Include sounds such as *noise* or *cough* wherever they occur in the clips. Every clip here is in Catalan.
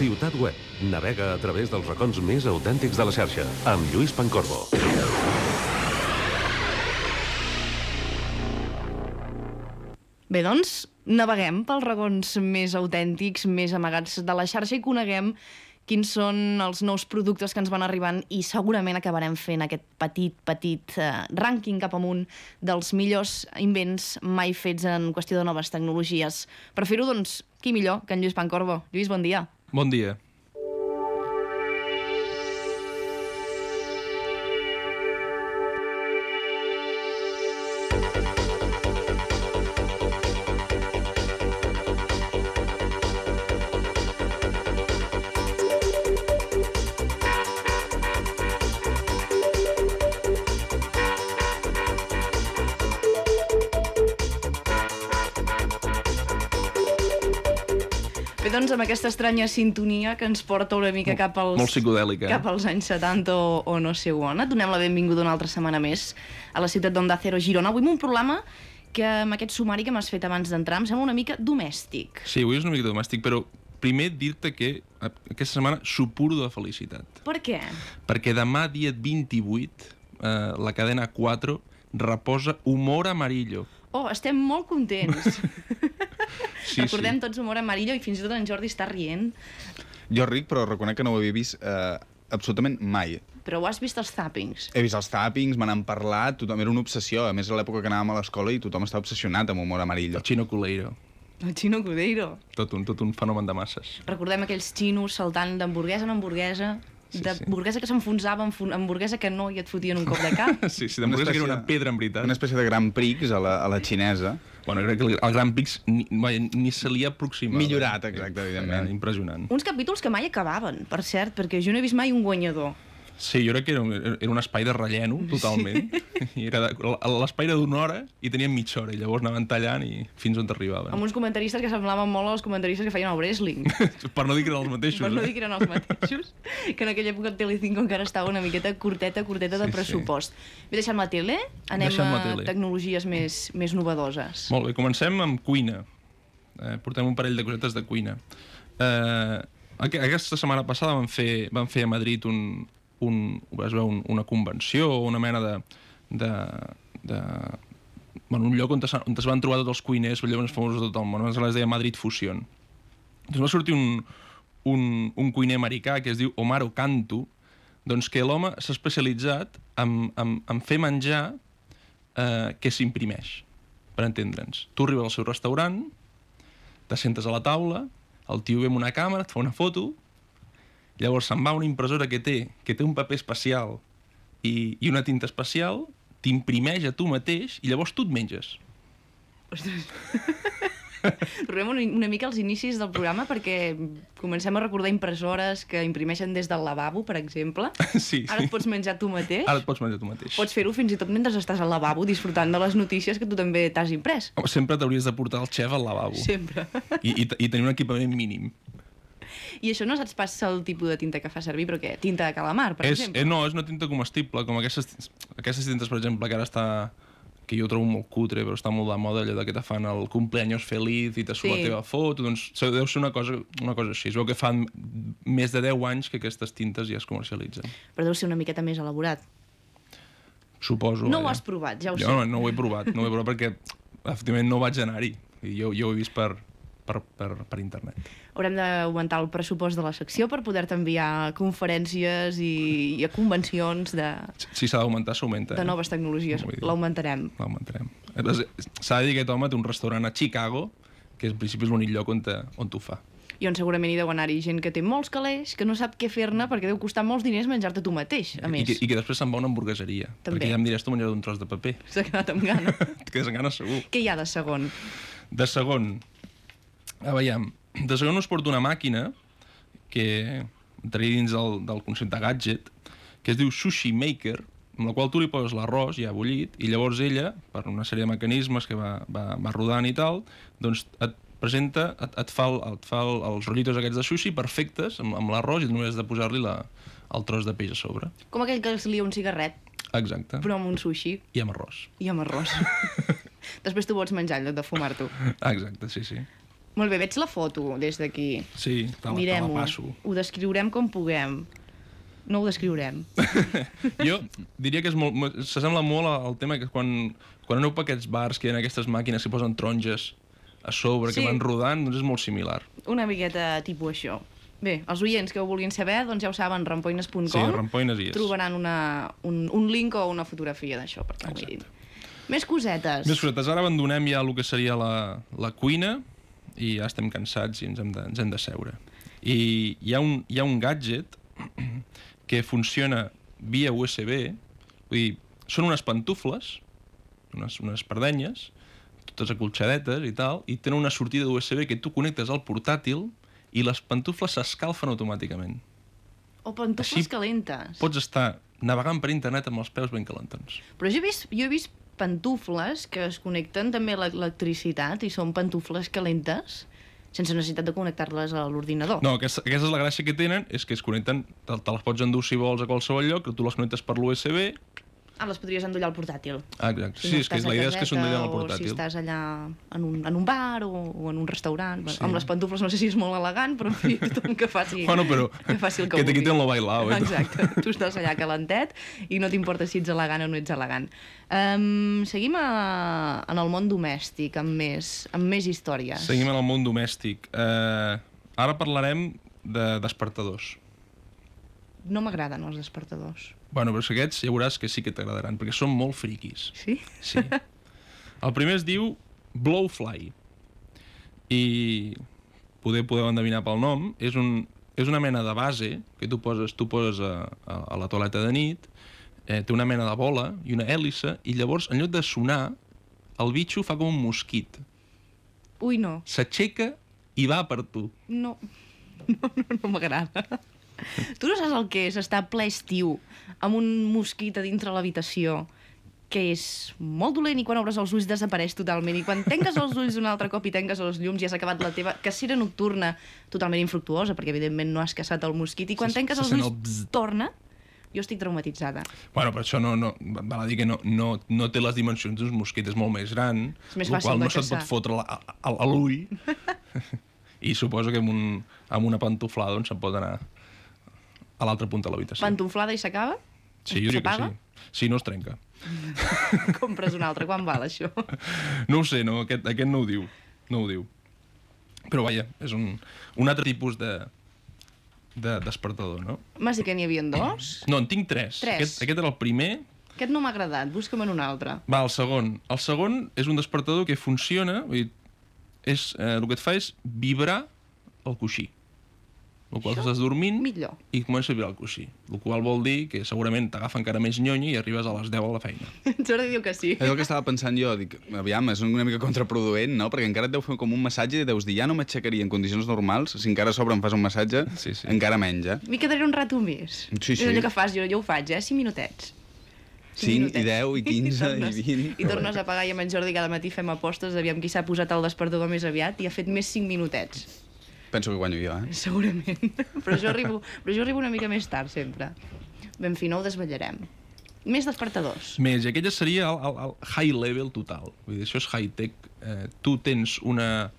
Ciutat Web. Navega a través dels racons més autèntics de la xarxa. Amb Lluís Pancorbo. Bé, doncs, naveguem pels racons més autèntics, més amagats de la xarxa i coneguem quins són els nous productes que ens van arribant i segurament acabarem fent aquest petit, petit eh, rànquing cap amunt dels millors invents mai fets en qüestió de noves tecnologies. Per fer-ho, doncs, qui millor que en Lluís Pancorbo. Lluís, bon dia. Bon dia. Bé, doncs, amb aquesta estranya sintonia que ens porta una mica cap als... Molt psicodèlica. Cap als anys 70 o, o no sé on. Et donem la benvinguda una altra setmana més a la ciutat d'Onda Cero Girona. Avui amb un problema que amb aquest sumari que m'has fet abans d'entrar em sembla una mica domèstic. Sí, avui és una mica domèstic, però primer dir-te que eh, aquesta setmana supuro de felicitat. Per què? Perquè demà, dia 28, eh, la cadena 4 reposa Humor Amarillo. Oh, estem molt contents. *laughs* Sí, Recordem sí. tots Humor Amarillo i fins i tot en Jordi està rient. Jo ric, però reconec que no ho havia vist eh, absolutament mai. Però ho has vist als zappings. He vist els tappings, me n'han parlat, tothom era una obsessió. A més, a l'època que anàvem a l'escola i tothom estava obsessionat amb humor amarillo. El Chino Culeiro. El Chino Cudeiro. Tot un, tot un fenomen de masses. Recordem aquells xinos saltant d'hamburguesa en hamburguesa, Sí, de sí. que s'enfonsava hamburguesa que no i et fotien un cop de cap. *laughs* Sí, sí, d'hamburguesa que era una pedra, en veritat. Una espècie de Grand Prix a la, a la xinesa. Bueno, crec que el, el Gran Pix ni, ni se li aproximava. Millorat, exacte, evidentment. Era impressionant. Uns capítols que mai acabaven, per cert, perquè jo no he vist mai un guanyador. Sí, jo crec que era un, era un espai de relleno, totalment. I era l'espai era d'una hora i tenien mitja hora, i llavors anaven tallant i fins on t'arribaven. Amb uns comentaristes que semblaven molt als comentaristes que feien el wrestling. *laughs* per no dir que eren els mateixos. per no eh? dir que eren els mateixos, *laughs* que en aquella època el Telecinco encara estava una miqueta curteta, curteta de Sí, sí. pressupost. Bé, deixem la tele, anem Deixem la a tele. tecnologies més, més novedoses. Molt bé, comencem amb cuina. Eh, portem un parell de cosetes de cuina. Eh, aqu- aquesta setmana passada van fer, van fer a Madrid un, un, es veu, un, una convenció o una mena de... de, de bueno, un lloc on, es, on es van trobar tots els cuiners llavors famosos de tot el món, es deia Madrid Fusion. Doncs va sortir un, un, un cuiner americà que es diu Omar Ocanto, doncs que l'home s'ha especialitzat en, en, en fer menjar eh, que s'imprimeix, per entendre'ns. Tu arribes al seu restaurant, te sentes a la taula, el tio ve amb una càmera, et fa una foto, llavors se'n va una impressora que té, que té un paper especial i, i una tinta especial, t'imprimeix a tu mateix i llavors tu et menges. Tornem *laughs* una, una mica als inicis del programa perquè comencem a recordar impressores que imprimeixen des del lavabo, per exemple. *laughs* sí, Ara et pots menjar tu mateix. Ara et pots menjar tu mateix. Pots fer-ho fins i tot mentre estàs al lavabo disfrutant de les notícies que tu també t'has imprès. Sempre t'hauries de portar el xef al lavabo. Sempre. I, i, i tenir un equipament mínim. I això no saps pas el tipus de tinta que fa servir, però què? Tinta de calamar, per és, exemple? eh, no, és una tinta comestible, com aquestes, aquestes tintes, per exemple, que ara està que jo trobo molt cutre, però està molt de moda allò que te fan el cumpleaños feliz i te surt Sí. la teva foto, doncs deu ser una cosa, una cosa així. Es veu que fan més de 10 anys que aquestes tintes ja es comercialitzen. Però deu ser una miqueta més elaborat. Suposo. No ho vaja. has provat, ja ho jo sé. no, no ho he provat, no ho he provat perquè efectivament no vaig anar-hi. Jo, jo ho he vist per, per, per, per internet. Haurem d'augmentar el pressupost de la secció per poder-te enviar conferències i, i a convencions de, Si s'ha d'augmentar, s'augmenta. de eh? noves tecnologies. L'augmentarem. L'augmentarem. S'ha de dir que aquest home té un restaurant a Chicago, que en principi és l'únic lloc on, te, on t'ho fa. I on segurament hi deu anar-hi gent que té molts calés, que no sap què fer-ne perquè deu costar molts diners menjar-te tu mateix, a I més. que, I que després se'n va una hamburgueseria. També. Perquè ja em diràs tu menjar un tros de paper. S'ha quedat amb gana. *laughs* Et quedes amb ganes segur. què hi ha de segon? De segon, a veiem, de segon us porto una màquina que entraria dins del, del concepte gadget, que es diu Sushi Maker, amb la qual tu li poses l'arròs ja bullit, i llavors ella, per una sèrie de mecanismes que va, va, va rodant i tal, doncs et presenta, et, et fa, el, et fa el, els rotllitos aquests de sushi perfectes amb, amb l'arròs i només has de posar-li el tros de peix a sobre. Com aquell que es lia un cigarret, Exacte. però amb un sushi I amb arròs. i amb arròs. *laughs* Després tu pots menjar en lloc de fumar-t'ho. Exacte, sí, sí. Molt bé, veig la foto des d'aquí. Sí, te la, te la passo. Ho descriurem com puguem. No ho descriurem. *laughs* Jo diria que és molt, mo- s'assembla molt al tema que quan, quan aneu per aquests bars que hi ha aquestes màquines que posen taronges a sobre, Sí. que van rodant, doncs és molt similar. Una miqueta tipus això. Bé, els oients que ho vulguin saber, doncs ja ho saben, rampoines.com. Sí, Rampoines hi és. Trobaran una, un, un link o una fotografia d'això, per ho mirin. Més cosetes. Més cosetes, ara abandonem ja el que seria la, la cuina i ja estem cansats i ens hem de, ens hem de seure. I hi ha un, hi ha un gadget *clears throat* que funciona via USB, vull dir, són unes pantufles, unes, unes pardenyes, totes acolxadetes i tal, i tenen una sortida USB que tu connectes al portàtil i les pantufles s'escalfen automàticament. O pantufles Així calentes. Pots estar navegant per internet amb els peus ben calentons. Però jo he vist, jo he vist pantufles que es connecten també a l'electricitat i són pantufles calentes sense necessitat de connectar-les a l'ordinador. No, aquesta, aquesta és la gràcia que tenen, és que es connecten, te, te les pots endur si vols a qualsevol lloc, tu les connectes per l'USB. Ah, les podries endollar al portàtil. Ah, exacte. Si Sí, és que la idea és que s'endollen al O si portàtil. estàs allà en un, en un bar o, o en un restaurant. Sí. Amb les pantufles no sé si és molt elegant, però *laughs* en fi, tothom que faci, Bueno, però que, faci el que, que te vulgui. quiten lo bailao, eh? Exacte. Tu estàs allà calentet i no t'importa si ets elegant o no ets elegant. Um, seguim a, en el món domèstic, amb més, amb més històries. Seguim en el món domèstic. Uh, ara parlarem de despertadors. No m'agraden els despertadors. Bueno, però aquests ja veuràs que sí que t'agradaran, perquè són molt friquis. Sí? Sí. El primer es diu Blowfly. I poder poder endevinar pel nom, és, un, és una mena de base que tu poses, tu poses a, a, a la toaleta de nit, eh, té una mena de bola i una hèlice, i llavors, en lloc de sonar, el bitxo fa com un mosquit. Ui, no. S'aixeca i va per tu. No, *laughs* no, no, no m'agrada. Tu no saps el que és estar ple estiu amb un mosquit a dintre l'habitació que és molt dolent i quan obres els ulls desapareix totalment i quan tanques els ulls un altre cop i tanques els llums i has acabat la teva cacera nocturna totalment infructuosa perquè evidentment no has caçat el mosquit i quan tanques els ulls torna jo estic traumatitzada. Bueno, però això no, no, val a dir que no, no, no té les dimensions d'un mosquit, és molt més gran, És més el qual no se't pot fotre la, a, a, a l'ull. *laughs* I suposo que amb, un, amb una pantuflada doncs, se'n pot anar a l'altra punta de l'habitació. Pantuflada i s'acaba? Sí, jo diria que sí. Sí, no es trenca. *laughs* Compres un altre, quan val això? No ho sé, no, aquest, aquest no ho diu. No ho diu. Però vaja, és un, un altre tipus de, de despertador, no? M'has dit que n'hi havia dos? No, en tinc tres. Tres. Aquest, aquest era el primer. Aquest no m'ha agradat, busca'm en un altre. Va, el segon. El segon és un despertador que funciona, vull dir, és, eh, el que et fa és vibrar el coixí. El qual estàs dormint Millor. i comença a vibrar el coixí. El qual vol dir que segurament t'agafa encara més nyonya i arribes a les 10 a la feina. *laughs* Jordi diu que sí. És el que estava pensant jo, dic, aviam, és una mica contraproduent, no? Perquè encara et deu fer com un massatge i deus dir, ja no m'aixecaria en condicions normals, si encara a sobre em fas un massatge, Sí, sí. encara menys, eh? M'hi quedaré un rato més. Sí, sí. És allò que fas, jo, jo ho faig, eh? 5 minutets. Cinc 5 i 10 i *laughs* 15 i tornes, 20. I tornes a pagar i amb en Jordi cada matí fem apostes, aviam qui s'ha posat el despertador més aviat i ha fet més 5 minutets. Penso que guanyo jo, eh? Segurament. *laughs* però, jo arribo, però jo arribo una mica més tard, sempre. Ben fi, no ho desvetllarem. Més despertadors. Més, i aquell ja seria el, el, el high level total. Vull dir, això és high-tech. Eh, tu tens una,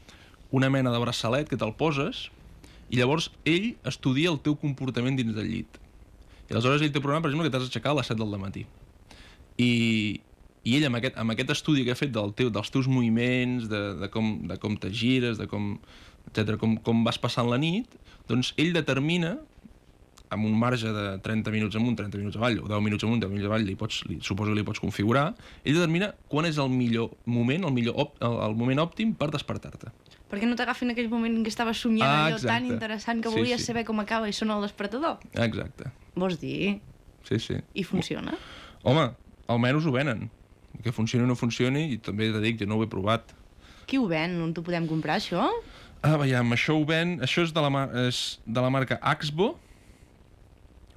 una mena de braçalet que te'l poses i llavors ell estudia el teu comportament dins del llit. I aleshores ell té programa, per exemple, que t'has d'aixecar a les 7 del matí. I, i ell, amb aquest, amb aquest estudi que ha fet del teu, dels teus moviments, de, de com, de com te gires, de com, etc com, com vas passant la nit, doncs ell determina amb un marge de 30 minuts amunt, 30 minuts avall, o 10 minuts amunt, 10 minuts avall, li pots, li, suposo que li pots configurar, ell determina quan és el millor moment, el, millor op, el, el moment òptim per despertar-te. Perquè no t'agafin aquell moment en què estaves somiant Ah, allò tan interessant que Sí, volies sí. saber com acaba i sona el despertador. Exacte. Vols dir? Sí, sí. I funciona? Home, almenys ho venen. Que funcioni o no funcioni, i també te dic, jo no ho he provat. Qui ho ven? On t'ho podem comprar, això? Ah, veiem, això ho ven... Això és de la, mar és de la marca Axbo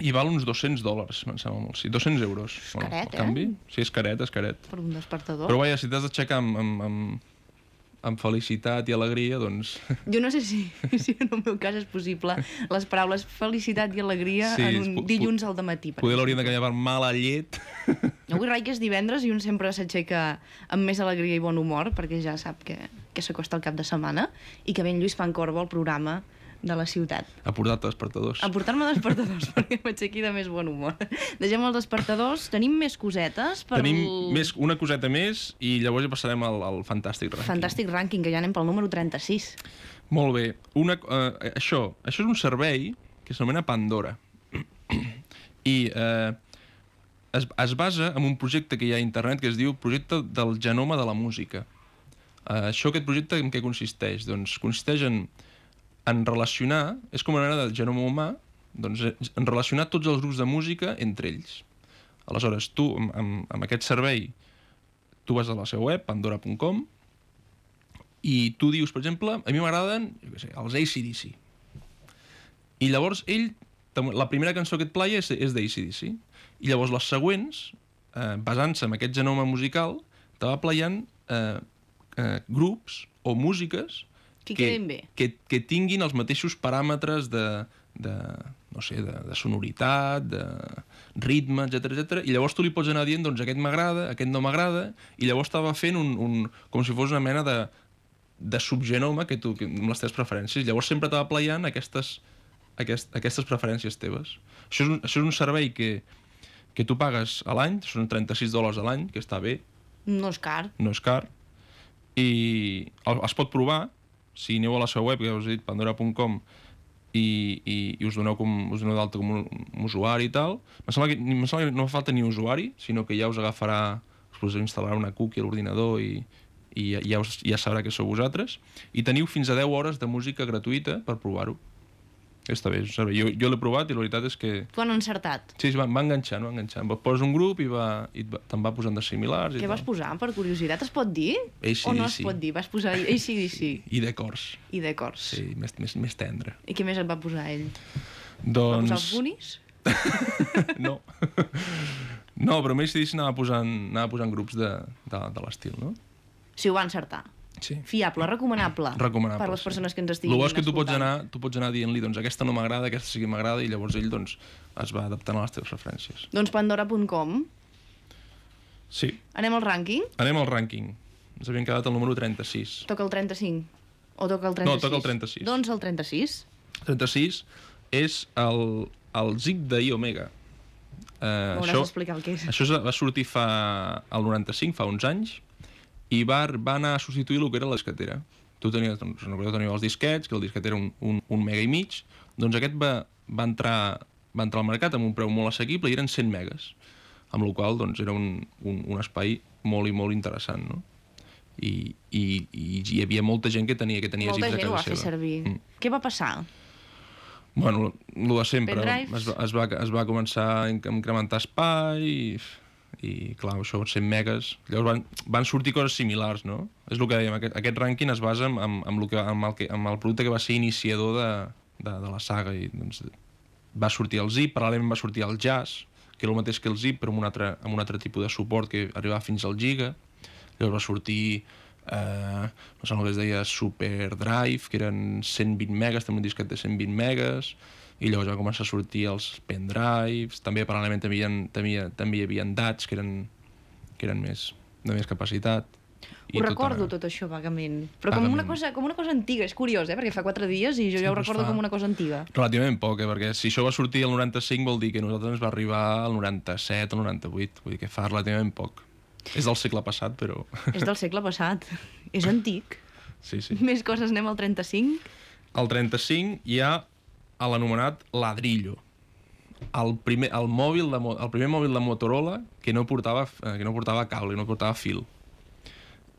i val uns 200 dòlars, em sembla molt. Sí, 200 euros. És caret, el canvi. eh? Sí, és caret, és caret. Per un despertador? Però vaja, si t'has d'aixecar amb, amb, amb, amb felicitat i alegria, doncs... *laughs* Jo no sé si, si en el meu cas és possible les paraules felicitat i alegria Sí, en un dilluns al matí. Poder l'hauríem de canviar per mala llet. *laughs* Avui rai que és divendres i un sempre s'aixeca amb més alegria i bon humor, perquè ja sap que, que s'acosta el cap de setmana, i que ve en Lluís Pancorbo al programa de la ciutat. A portar-te despertadors. A portar-me despertadors, *laughs* perquè m'aixequi de més bon humor. Deixem els despertadors, tenim més cosetes per Tenim més, una coseta més i llavors ja passarem al, al fantàstic ranking. fantàstic rànquing, que ja anem pel número 36. Molt bé. Una, uh, això, això és un servei que s'anomena Pandora. *clears throat* I eh, es, es basa en un projecte que hi ha a internet que es diu Projecte del Genoma de la Música. Uh, això, aquest projecte, en què consisteix? Doncs consisteix en, en relacionar, és com una mena de genoma humà, doncs, en relacionar tots els grups de música entre ells. Aleshores, tu, amb, amb, aquest servei, tu vas a la seva web, pandora.com, i tu dius, per exemple, a mi m'agraden, sé, els ACDC. I llavors ell, la primera cançó que et plaia és, és d'ACDC. I llavors les següents, eh, basant-se en aquest genoma musical, te va playant eh, eh, grups o músiques Que quedin bé. que, que tinguin els mateixos paràmetres de, de no sé, de, de sonoritat, de ritme, etc etc. i llavors tu li pots anar dient, doncs aquest m'agrada, aquest no m'agrada, i llavors t'ava fent un, un, com si fos una mena de, de subgenoma que tu, que, amb les teves preferències. Llavors sempre t'ava playant aquestes, aquest, aquestes preferències teves. Això és un, això és un servei que, que tu pagues a l'any, són 36 dòlars a l'any, que està bé, No és car. no és car, i el, es pot provar, si aneu a la seva web, que ja us he dit, pandora.com, i, i, i us doneu, com, us doneu d'alta com un, un usuari i tal, em sembla, que, em sembla que no fa falta ni usuari, sinó que ja us agafarà, us poseu instal·lar una cookie a l'ordinador i, i ja, us, ja sabrà que sou vosaltres, i teniu fins a 10 hores de música gratuïta per provar-ho. Està bé, és un servei. Jo, jo l'he provat i la veritat és que Tu han encertat. Sí, sí, va, va enganxant, va enganxant. Va, poses un grup i, va, i va- te'n va posant de similars. i Què tal. vas posar, per curiositat? Es pot dir? AC/DC. O no es pot dir? Vas posar ACDC I de cors. i de cors. Sí, més, més, més tendre. I què més et va posar ell? Va Doncs... posar els Goonies? *laughs* No. no, però més si anava posant, anava posant grups de, de, de l'estil, no? Si ho va encertar. Sí. Fiable, recomanable. Recomanable. Per les sí. persones que ens estiguin El bo és que tu pots escoltant. anar, tu pots anar dient-li, doncs aquesta no m'agrada, aquesta sí que m'agrada, i llavors ell doncs, es va adaptant a les teves preferències. Doncs pandora.com. Sí. Anem al rànquing? Anem al rànquing. Ens havíem quedat al número 36. Toca el 35? O toca el 36? No, toca el 36. Doncs el 36. 36 és el, el zig d'I Omega. Uh, M'hauràs d'explicar el que és. Això va sortir fa el 95, fa uns anys, i va, va anar a substituir el que era la disquetera. Tu tenies, doncs, no teniu els disquets, que el disquet era un, un, un mega i mig, doncs aquest va, va, entrar, va entrar al mercat amb un preu molt assequible i eren 100 megas, amb la qual doncs, era un, un, un espai molt i molt interessant, no? I, i, i hi havia molta gent que tenia que tenia Molta zips a gent ho casa va fer seva. servir. Mm. Què va passar? Bueno, el de sempre. Es va, es, va, es va començar a inc- incrementar espai i, i clar, això, 100 megas. Llavors van, van sortir coses similars, no? És el que dèiem, aquest, aquest rànquing es basa en, en, en, el que, en, el que, en el producte que va ser iniciador de, de, de la saga. I, doncs, va sortir el Zip, paral·lelament va sortir el Jazz, que era el mateix que el Zip, però amb un altre, amb un altre tipus de suport que arribava fins al Giga. Llavors va sortir eh, no sé, el que es deia Super Drive, que eren 120 megas, també un disquet de 120 megas, i llavors va començar a sortir els pendrives, també paral·lelament també hi, havia, també, també hi havia DATs que eren, que eren més, de més capacitat. Ho recordo tot això vagament. Però com una, Vagament. cosa, com una cosa antiga, és curiós, eh? perquè fa quatre dies i jo Sí, ja ho recordo fa- com una cosa antiga. Relativament poc, eh? perquè si això va sortir el 95 vol dir que nosaltres ens va arribar al 97 o 98, vull dir que fa relativament poc. És del segle passat, però... És del segle passat. és antic. sí, sí. Més coses, anem al 35. Al 35 hi ha l'anomenat ladrillo. El primer, el, mòbil de, el primer mòbil de Motorola que no portava, eh, que no portava cable, no portava fil.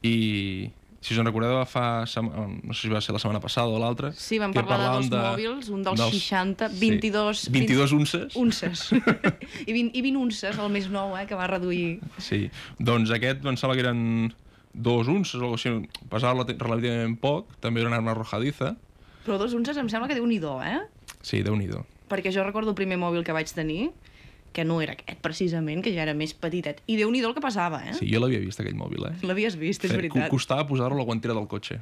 I si us en recordeu, fa, sema- no sé si va ser la setmana passada o l'altra... Sí, vam que parlar de dos parlàvem mòbils, un dels 60, 22 Sí, 22 unces. unces. *laughs* I, 20, I 20 unces, el més nou, eh, que va reduir... Sí, doncs aquest em sembla que eren dos unces o alguna cosa així, pesava relati- relativament poc, també era una arma arrojadiza. Però dos unces em sembla que déu nhi eh? Sí, déu nhi Perquè jo recordo el primer mòbil que vaig tenir, que no era aquest, precisament, que ja era més petitet. I déu nhi el que passava, eh? Sí, jo l'havia vist, aquell mòbil, eh? L'havies vist, és veritat. Costava posar-lo a la guantera del cotxe.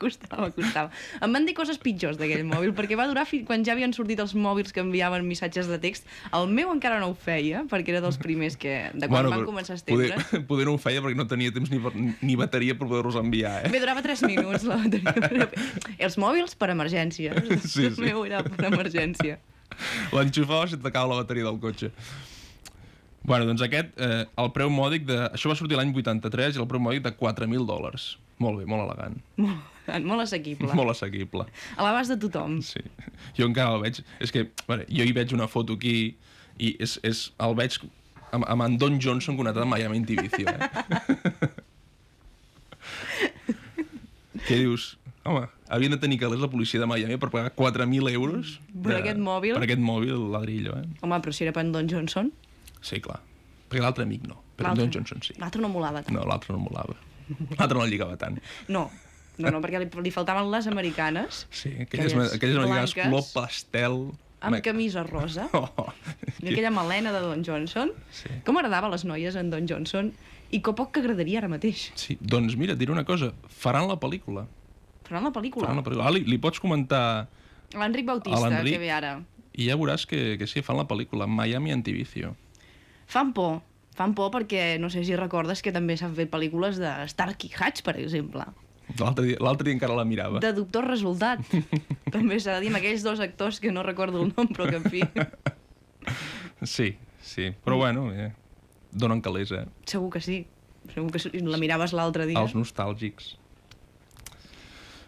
Costava, costava. Em van dir coses pitjors d'aquell mòbil, perquè va durar fins quan ja havien sortit els mòbils que enviaven missatges de text. El meu encara no ho feia, perquè era dels primers que... De quan van però començar a poder, estendre. *laughs* poder no ho feia perquè no tenia temps ni, per- ni bateria per poder-los enviar, eh? Bé, durava 3 minuts la bateria. *laughs* Els mòbils per emergència. Sí, el sí. meu era per emergència. L'enxufava si t'acaba la bateria del cotxe. Bueno, doncs aquest, eh, el preu mòdic de... Això va sortir l'any 83 i el preu mòdic de 4.000 dòlars. Molt bé, molt elegant. Molt, *laughs* molt assequible. Molt assequible. A l'abast de tothom. Sí. Jo encara el veig... És que, bueno, jo hi veig una foto aquí i és, és, el veig amb, amb en Don Johnson connectat amb Miami Intivicio, eh? *laughs* Què dius? Home, havien de tenir calés la policia de Miami per pagar 4.000 euros Per aquest mòbil? Per aquest mòbil ladrillo, eh? Home, però si era per en Don Johnson... Sí, clar. Perquè l'altre amic no. Però en Don Johnson sí. L'altre no molava tant. No, l'altre no molava. L'altre no lligava tant. No, no, no perquè li, li faltaven les americanes, Sí, aquelles, Aquelles aquelles americanes color pastel... amb Me- camisa rosa, *laughs* Oh, i aquella melena de Don Johnson. Sí. Com agradava a les noies en Don Johnson i que poc que agradaria ara mateix. Sí, doncs mira, et diré una cosa. Faran la pel·lícula. Faran la pel·lícula. Faran la pel·lícula. Ah, li, li pots comentar L'Enric A Bautista, l'Enric. que ve ara. i ja veuràs que, que sí, fan la pel·lícula. Miami Antivicio. Fan por. Fan por perquè, no sé si recordes que també s'han fet pel·lícules de Starkey Hatch, per exemple. L'altre dia, dia encara la mirava. De Doctor Resultat. *laughs* també s'ha de dir amb aquells dos actors que no recordo el nom, però que en fi, *laughs* Sí, sí. Però bueno, eh, donen calés, eh? segur que sí. Segur que la miraves l'altre dia. Els nostàlgics.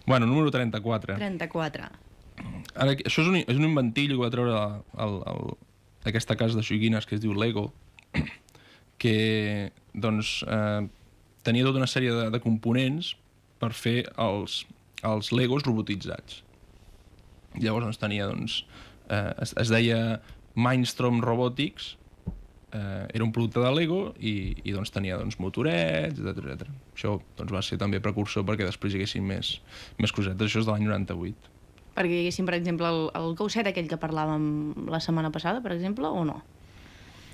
Bueno, número 34. 34. Ara, això és un, és un inventillo que va treure el, el, aquesta casa de joguines que es diu Lego, que doncs, eh, tenia tota una sèrie de, de components per fer els, els Legos robotitzats. Llavors doncs, tenia, doncs, eh, es, es deia Mindstrom Robotics, eh, era un producte de Lego i, i doncs, tenia doncs, motorets, etc etc. Això doncs, va ser també precursor perquè després hi haguessin més, més cosetes. Això és de l'any 98. Perquè hi haguessin, per exemple, el, el gosset aquell que parlàvem la setmana passada, per exemple, o no?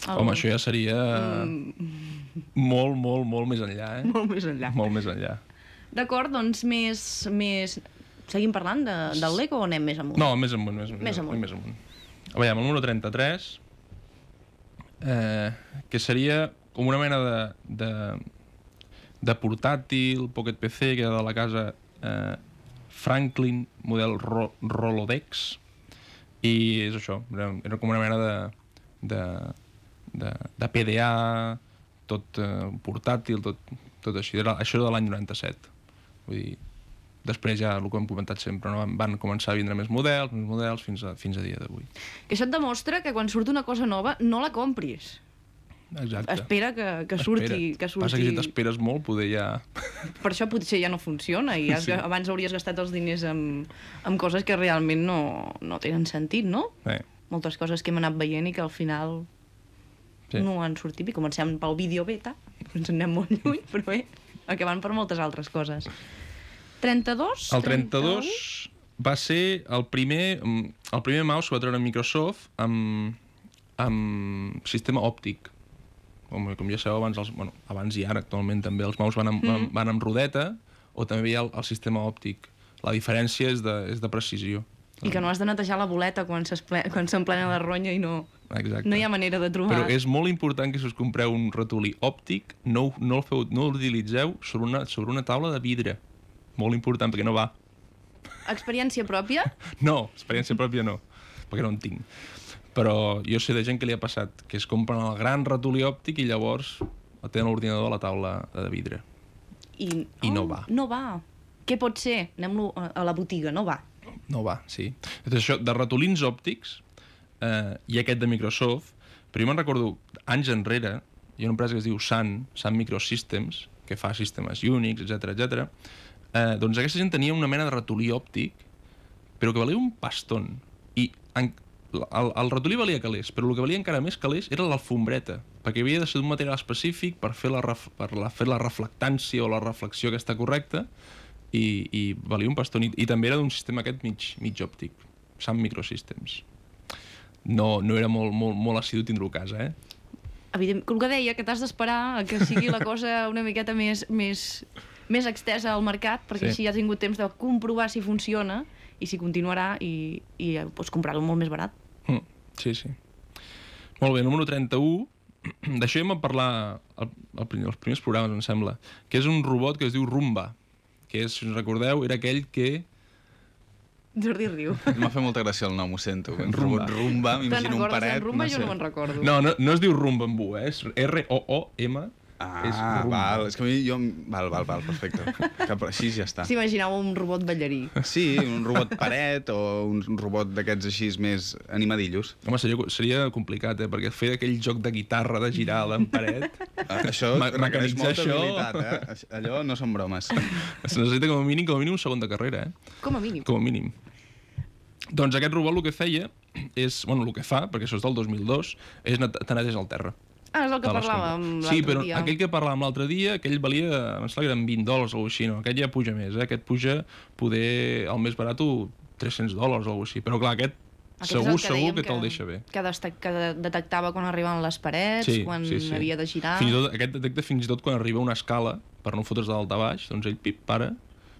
El... Home, això ja seria molt, molt, molt més enllà, eh? Molt més enllà. Molt més enllà. D'acord, doncs més... més... Seguim parlant de, del Lego o anem més amunt? No, més amunt, més, Més amunt. Més amunt. A veure, el número 33, eh, que seria com una mena de, de, de portàtil, Pocket PC, que era de la casa eh, Franklin, model Ro Rolodex, i és això, era, era com una mena de, de, de, de PDA, tot eh, portàtil, tot, tot així. Era, això era de l'any 97. Vull dir, després ja, el que hem comentat sempre, no? van, van començar a vindre més models, més models, fins a, fins a dia d'avui. Que això et demostra que quan surt una cosa nova no la compris. Exacte. Espera que, que surti... Espera. Que surti... Passa que si t'esperes molt, poder ja... *laughs* Per això potser ja no funciona i has, Sí. sí. abans hauries gastat els diners amb, amb coses que realment no, no tenen sentit, no? Eh, Moltes coses que hem anat veient i que al final sí. no han sortit bé. Comencem pel vídeo beta, ens en anem molt lluny, *laughs* però bé, acabant per moltes altres coses. 32? El 32 va ser el primer, mm, el primer mouse que va treure Microsoft amb, amb sistema òptic. Com, com ja sabeu, abans, els, bueno, abans i ara actualment també els mouse van amb, Mm. van, van amb rodeta o també hi ha el, el sistema òptic. La diferència és de, és de precisió. I que no has de netejar la boleta quan s'emplena la ronya i no, Exacte. no hi ha manera de trobar. Però és molt important que si us compreu un ratolí òptic no, no el feu, no l'utilitzeu sobre una, sobre una taula de vidre. Molt important, perquè no va. Experiència pròpia? *laughs* No, experiència pròpia no, perquè no en tinc. Però jo sé de gent que li ha passat, que es compren el gran ratolí òptic i llavors el tenen a l'ordinador a la taula de vidre. I, I no va. No va. Què pot ser? anem a la botiga, no va. No va, sí. Llavors, això, de ratolins òptics, eh, i aquest de Microsoft, jo me'n recordo, anys enrere, hi ha una empresa que es diu Sun, Sun Microsystems, que fa sistemes Unix, etc etc. Eh, doncs aquesta gent tenia una mena de ratolí òptic, però que valia un paston. I en, el, el ratolí valia calés, però el que valia encara més calés era l'alfombreta, perquè havia de ser d'un material específic per fer la, ref, per la, fer la reflectància o la reflexió que està correcta, i, i valia un paston. I, i també era d'un sistema aquest mig, mig òptic, Sun Microsystems. No, no era molt, molt, molt assidu tindre-ho a casa, eh? Evident, el que deia, que t'has d'esperar a que sigui la cosa una miqueta més, més, més extesa al mercat, perquè Sí. així ja has tingut temps de comprovar si funciona i si continuarà i, i pots comprar-lo molt més barat. Mm, sí, sí. Molt bé, número 31. D'això hem de parlar al, al, als primers programes, em sembla, que és un robot que es diu Rumba, que és, si us recordeu, era aquell que... Jordi riu. M'ha fet molta gràcia el nom, ho sento. Un Rumba. robot rumba, Te'n m'imagino un recordes paret. rumba? no Jo sé. no me'n recordo. No, no, no es diu Rumba en U, eh? és R-O-O-M. Ah, és val, és que a mi jo... Val, val, val, perfecte. Cap, així ja està. S'imaginava un robot ballarí. Sí, un robot paret o un robot d'aquests així més animadillos. Home, seria, seria complicat, eh? Perquè fer aquell joc de guitarra de girar en paret Ah, Això requereix molta això. habilitat, eh? Allò no són bromes. es necessita com a mínim, com a mínim un segon de carrera, eh? Com a mínim. com a mínim. Doncs aquest robot el que feia és, bueno, el que fa, perquè això és del 2002, és te neteja el terra. Ah, és el que parlàvem l'altre Sí, però dia. aquell que parlàvem l'altre dia, aquell valia, em sembla que eren 20 dòlars o alguna així, no? Aquest ja puja més, eh? Aquest puja, poder, el més barat, 300 dòlars o alguna així. Però clar, aquest, Aquest segur, el segur que te'l deixa bé. Que, que de- detectava quan arribaven les parets, quan havia de girar... Fins i tot, aquest detecta fins i tot quan arriba una escala, per no fotre's de dalt a baix, doncs ell pip, para,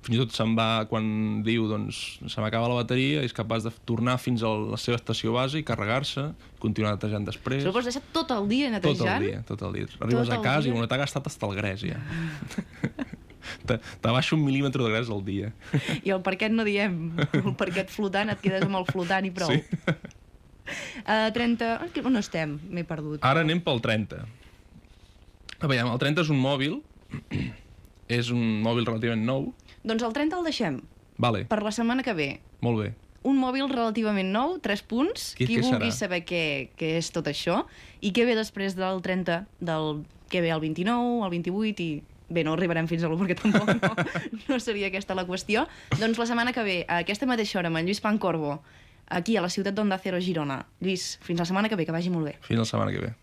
fins i tot se'n va quan diu doncs se m'acaba la bateria és capaç de tornar fins a la seva estació base i carregar-se, continuar netejant després. Ho pots deixar tot el dia tot netejant? el dia, tot el dia. Arribes Tot a casa dia? i bueno, t'ha gastat hasta el gres *laughs* ja. Te- un mil·límetre de gres al dia. I el parquet no diem, el parquet flotant, et quedes amb el flotant i prou. Sí. Uh, 30... ah, que- On estem? M'he perdut. Ara anem pel 30. A veure, el 30 és un mòbil, és un mòbil relativament nou. Doncs el 30 el deixem Vale, per la setmana que ve. molt bé. Un mòbil relativament nou, 3 punts. Qui- Qui vulgui serà? saber què, què és tot això i què ve després del 30, del què ve el 29, el 28 i... Bé, no arribarem fins a l'1 perquè tampoc no, *laughs* no seria aquesta la qüestió. Doncs la setmana que ve, a aquesta mateixa hora, amb en Lluís Pancorbo, aquí a la ciutat d'Onda Cero, Girona. Lluís, fins la setmana que ve, que vagi molt bé. Fins la setmana que ve.